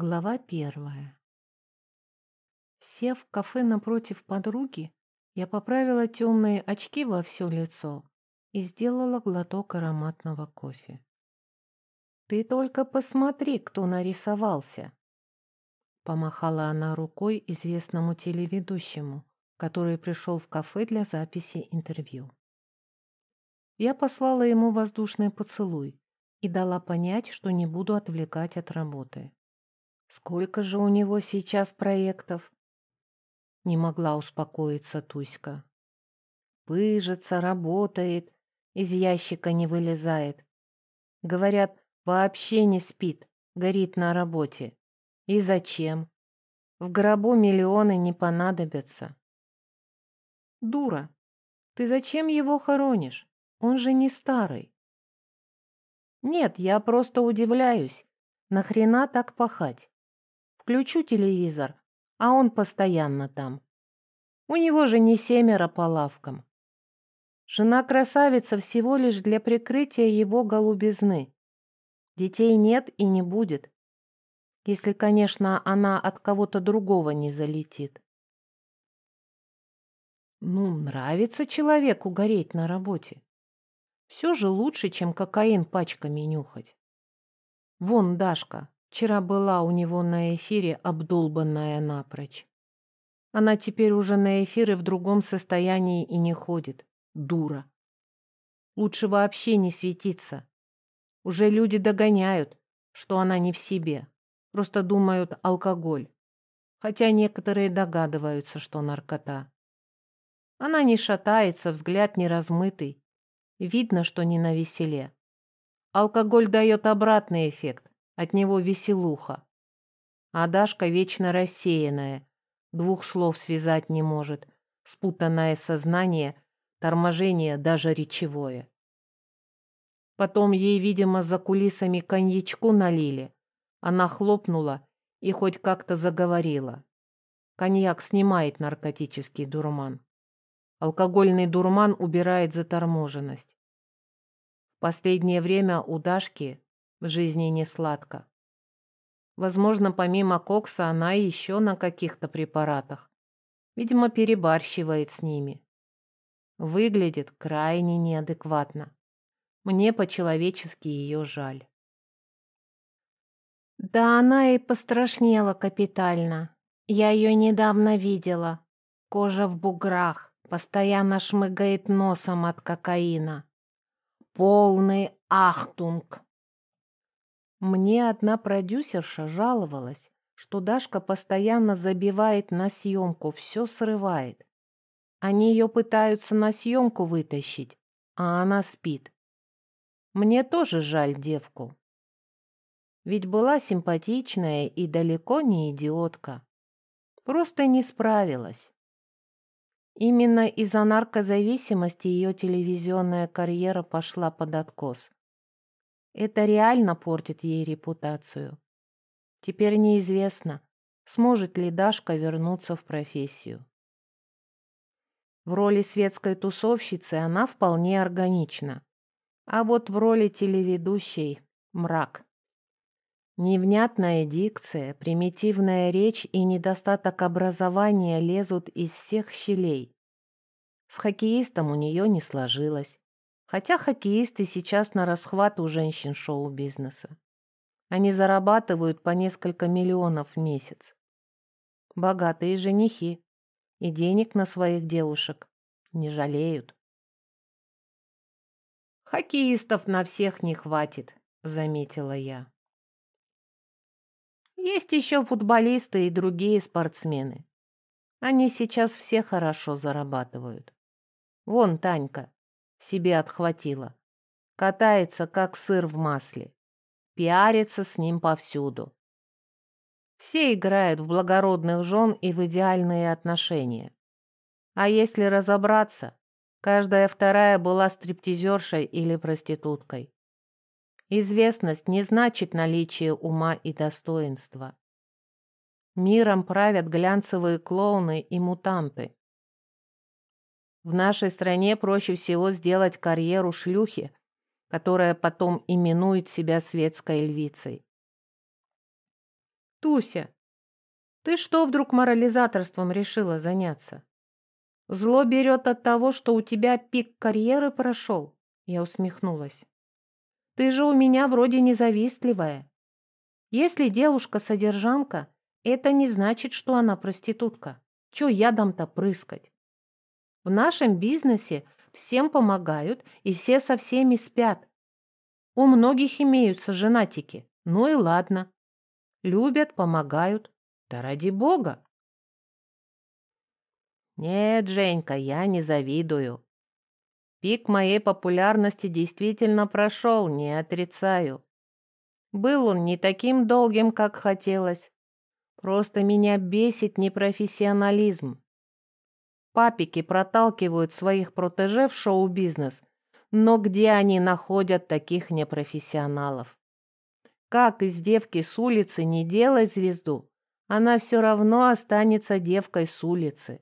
Глава первая. Сев в кафе напротив подруги, я поправила темные очки во все лицо и сделала глоток ароматного кофе. «Ты только посмотри, кто нарисовался!» Помахала она рукой известному телеведущему, который пришел в кафе для записи интервью. Я послала ему воздушный поцелуй и дала понять, что не буду отвлекать от работы. Сколько же у него сейчас проектов? Не могла успокоиться Туська. Пыжится, работает, из ящика не вылезает. Говорят, вообще не спит, горит на работе. И зачем? В гробу миллионы не понадобятся. Дура, ты зачем его хоронишь? Он же не старый. Нет, я просто удивляюсь. Нахрена так пахать? Включу телевизор, а он постоянно там. У него же не семеро по лавкам. Жена красавица всего лишь для прикрытия его голубизны. Детей нет и не будет. Если, конечно, она от кого-то другого не залетит. Ну, нравится человеку гореть на работе. Все же лучше, чем кокаин пачками нюхать. Вон Дашка, Вчера была у него на эфире обдолбанная напрочь. Она теперь уже на эфиры в другом состоянии и не ходит. Дура. Лучше вообще не светиться. Уже люди догоняют, что она не в себе. Просто думают алкоголь. Хотя некоторые догадываются, что наркота. Она не шатается, взгляд не размытый. Видно, что не на веселе. Алкоголь дает обратный эффект. От него веселуха. А Дашка вечно рассеянная, двух слов связать не может, спутанное сознание, торможение даже речевое. Потом ей, видимо, за кулисами коньячку налили. Она хлопнула и хоть как-то заговорила. Коньяк снимает наркотический дурман. Алкогольный дурман убирает заторможенность. В последнее время у Дашки в жизни не сладко. Возможно, помимо кокса она еще на каких-то препаратах. Видимо, перебарщивает с ними. Выглядит крайне неадекватно. Мне по-человечески ее жаль. Да она и пострашнела капитально. Я ее недавно видела. Кожа в буграх, постоянно шмыгает носом от кокаина. Полный ахтунг. Мне одна продюсерша жаловалась, что Дашка постоянно забивает на съемку, все срывает. Они ее пытаются на съемку вытащить, а она спит. Мне тоже жаль девку. Ведь была симпатичная и далеко не идиотка. Просто не справилась. Именно из-за наркозависимости ее телевизионная карьера пошла под откос. Это реально портит ей репутацию. Теперь неизвестно, сможет ли Дашка вернуться в профессию. В роли светской тусовщицы она вполне органична. А вот в роли телеведущей – мрак. Невнятная дикция, примитивная речь и недостаток образования лезут из всех щелей. С хоккеистом у нее не сложилось. Хотя хоккеисты сейчас на расхват у женщин шоу-бизнеса. Они зарабатывают по несколько миллионов в месяц. Богатые женихи. И денег на своих девушек не жалеют. «Хоккеистов на всех не хватит», — заметила я. «Есть еще футболисты и другие спортсмены. Они сейчас все хорошо зарабатывают. Вон Танька, себе отхватила. Катается, как сыр в масле. Пиарится с ним повсюду. Все играют в благородных жен и в идеальные отношения. А если разобраться, каждая вторая была стриптизершей или проституткой. Известность не значит наличие ума и достоинства. Миром правят глянцевые клоуны и мутанты. В нашей стране проще всего сделать карьеру шлюхи, которая потом именует себя светской львицей. Туся, ты что вдруг морализаторством решила заняться? Зло берет от того, что у тебя пик карьеры прошел?» Я усмехнулась. «Ты же у меня вроде независтливая. Если девушка-содержанка, это не значит, что она проститутка. Че ядом-то прыскать? В нашем бизнесе всем помогают, и все со всеми спят. У многих имеются женатики. Ну и ладно. Любят, помогают. Да ради бога. Нет, Женька, я не завидую. Пик моей популярности действительно прошел, не отрицаю. Был он не таким долгим, как хотелось. Просто меня бесит непрофессионализм. Папики проталкивают своих протеже в шоу-бизнес, но где они находят таких непрофессионалов? Как из девки с улицы не делай звезду, она все равно останется девкой с улицы.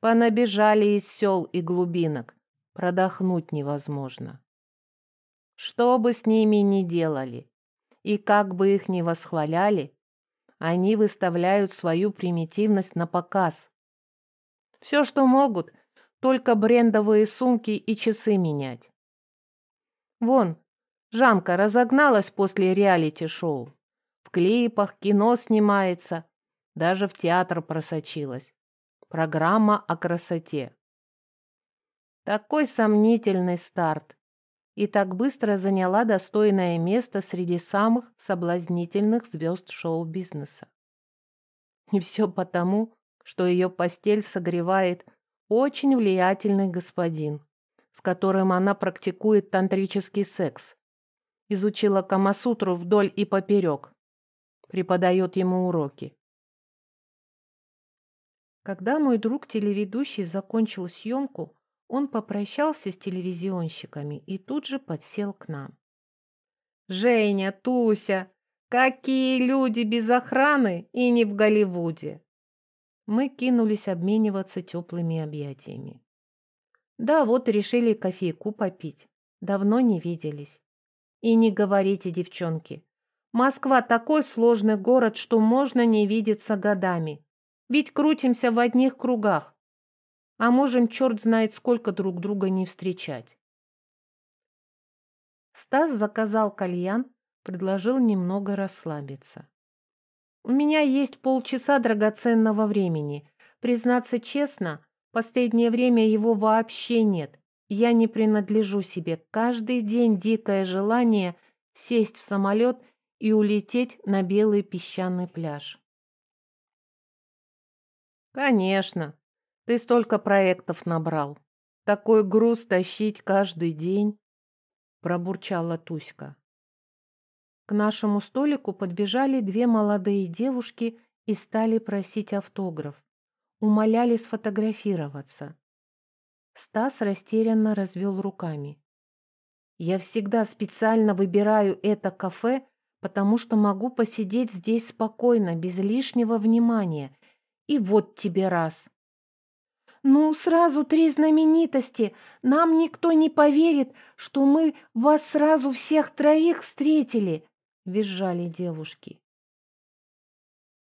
Понабежали из сел и глубинок. Продохнуть невозможно. Что бы с ними ни делали, и как бы их ни восхваляли, они выставляют свою примитивность на показ. Все, что могут, только брендовые сумки и часы менять. Вон, Жанка разогналась после реалити-шоу. В клипах, кино снимается, даже в театр просочилась. Программа о красоте. Такой сомнительный старт. И так быстро заняла достойное место среди самых соблазнительных звезд шоу-бизнеса. И все потому, что ее постель согревает очень влиятельный господин, с которым она практикует тантрический секс. Изучила Камасутру вдоль и поперек. Преподает ему уроки. Когда мой друг-телеведущий закончил съемку, он попрощался с телевизионщиками и тут же подсел к нам. «Женя, Туся, какие люди без охраны и не в Голливуде!» Мы кинулись обмениваться теплыми объятиями. «Да, вот решили кофейку попить. Давно не виделись. И не говорите, девчонки. Москва такой сложный город, что можно не видеться годами. Ведь крутимся в одних кругах. А можем черт знает сколько друг друга не встречать. Стас заказал кальян, предложил немного расслабиться. У меня есть полчаса драгоценного времени. Признаться честно, последнее время его вообще нет. Я не принадлежу себе. Каждый день дикое желание сесть в самолет и улететь на белый песчаный пляж. Конечно. Ты столько проектов набрал. Такой груз тащить каждый день, пробурчала Туська. К нашему столику подбежали две молодые девушки и стали просить автограф. Умоляли сфотографироваться. Стас растерянно развел руками. «Я всегда специально выбираю это кафе, потому что могу посидеть здесь спокойно, без лишнего внимания, и вот тебе раз. Ну, сразу три знаменитости. Нам никто не поверит, что мы вас сразу всех троих встретили, визжали девушки.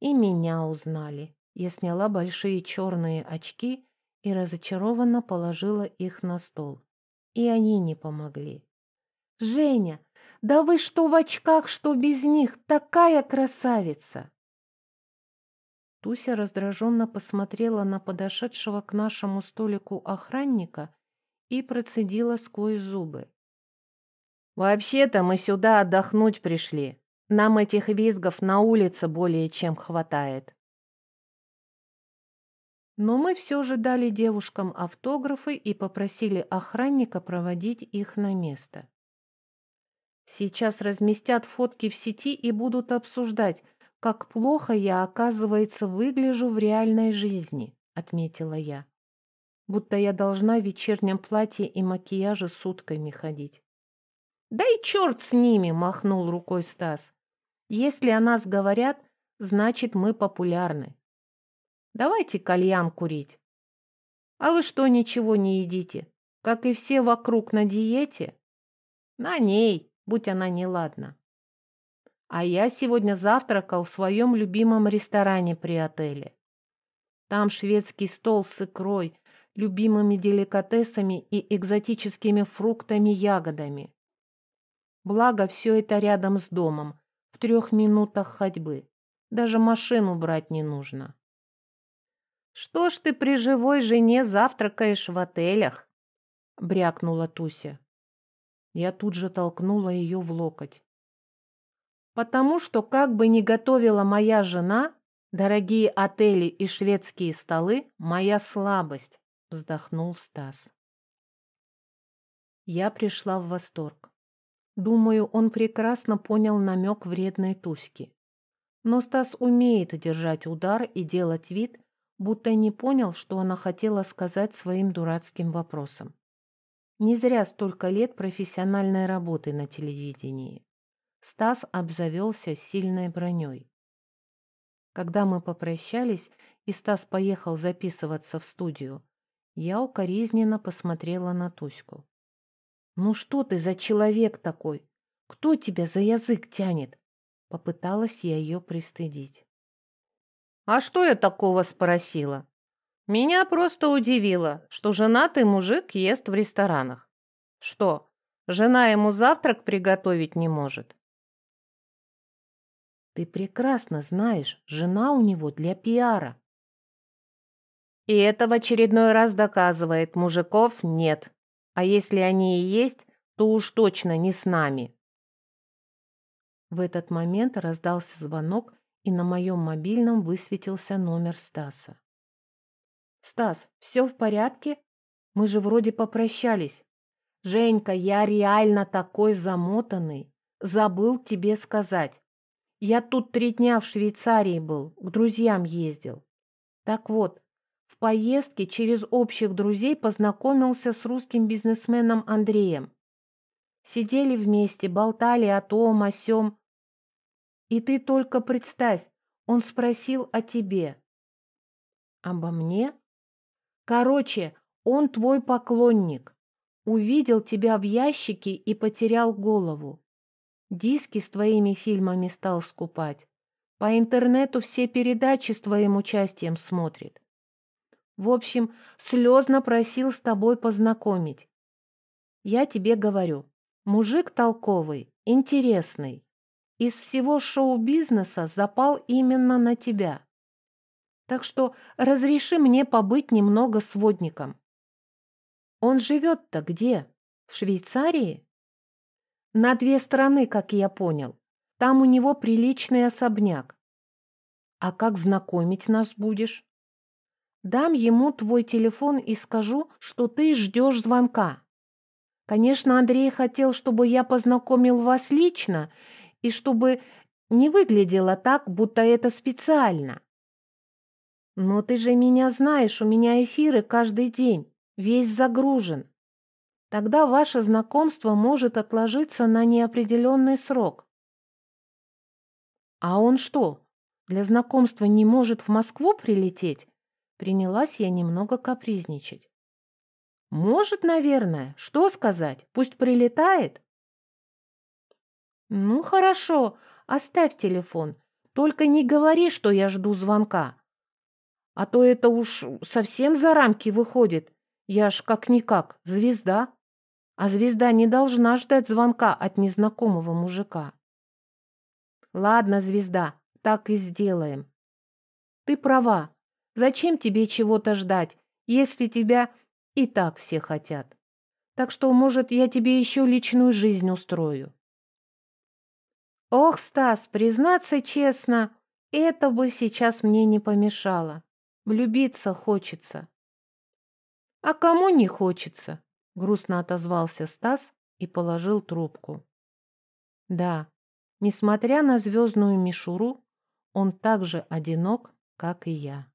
И меня узнали. Я сняла большие черные очки и разочарованно положила их на стол. И они не помогли. «Женя, да вы что в очках, что без них? Такая красавица!» Туся раздраженно посмотрела на подошедшего к нашему столику охранника и процедила сквозь зубы. «Вообще-то мы сюда отдохнуть пришли. Нам этих визгов на улице более чем хватает». Но мы все же дали девушкам автографы и попросили охранника проводить их на место. Сейчас разместят фотки в сети и будут обсуждать, как плохо я, оказывается, выгляжу в реальной жизни», — отметила я. «Будто я должна в вечернем платье и макияже сутками ходить». «Да и черт с ними!» — махнул рукой Стас. «Если о нас говорят, значит, мы популярны. Давайте кальян курить. А вы что, ничего не едите? Как и все вокруг на диете? На ней, будь она неладна. А я сегодня завтракал в своем любимом ресторане при отеле. Там шведский стол с икрой, любимыми деликатесами и экзотическими фруктами-ягодами. Благо, все это рядом с домом, в трех минутах ходьбы. Даже машину брать не нужно. «Что ж ты при живой жене завтракаешь в отелях?» — брякнула Туся. Я тут же толкнула ее в локоть. «Потому что, как бы ни готовила моя жена, дорогие отели и шведские столы — моя слабость», — вздохнул Стас. Я пришла в восторг. Думаю, он прекрасно понял намек вредной Туськи. Но Стас умеет держать удар и делать вид, будто не понял, что она хотела сказать своим дурацким вопросом. Не зря столько лет профессиональной работы на телевидении. Стас обзавелся сильной броней. Когда мы попрощались, и Стас поехал записываться в студию, я укоризненно посмотрела на Туську. «Ну что ты за человек такой? Кто тебя за язык тянет?» Попыталась я ее пристыдить. «А что я такого спросила? Меня просто удивило, что женатый мужик ест в ресторанах. Что, жена ему завтрак приготовить не может?» «Ты прекрасно знаешь, жена у него для пиара». «И это в очередной раз доказывает, мужиков нет», а если они и есть, то уж точно не с нами. В этот момент раздался звонок, и на моем мобильном высветился номер Стаса. «Стас, все в порядке? Мы же вроде попрощались. Женька, я реально такой замотанный. Забыл тебе сказать. Я тут три дня в Швейцарии был, к друзьям ездил. Так вот, поездке через общих друзей познакомился с русским бизнесменом Андреем. Сидели вместе, болтали о том, о сём. И ты только представь, он спросил о тебе. Обо мне? Короче, он твой поклонник. Увидел тебя в ящике и потерял голову. Диски с твоими фильмами стал скупать. По интернету все передачи с твоим участием смотрит. В общем, слезно просил с тобой познакомить. Я тебе говорю, мужик толковый, интересный. Из всего шоу-бизнеса запал именно на тебя. Так что разреши мне побыть немного сводником. Он живет-то где? В Швейцарии? На две стороны, как я понял. Там у него приличный особняк. А как знакомить нас будешь? Дам ему твой телефон и скажу, что ты ждешь звонка. Конечно, Андрей хотел, чтобы я познакомил вас лично и чтобы не выглядело так, будто это специально. Но ты же меня знаешь, у меня эфиры каждый день, весь загружен. Тогда ваше знакомство может отложиться на неопределенный срок. А он что, для знакомства не может в Москву прилететь Принялась я немного капризничать. «Может, наверное. Что сказать? Пусть прилетает?» «Ну, хорошо. Оставь телефон. Только не говори, что я жду звонка. А то это уж совсем за рамки выходит. Я ж как-никак звезда. А звезда не должна ждать звонка от незнакомого мужика». «Ладно, звезда, так и сделаем. Ты права. Зачем тебе чего-то ждать, если тебя и так все хотят? Так что, может, я тебе еще личную жизнь устрою. Ох, Стас, признаться честно, это бы сейчас мне не помешало. Влюбиться хочется. А кому не хочется? Грустно отозвался Стас и положил трубку. Да, несмотря на звездную мишуру, он так же одинок, как и я.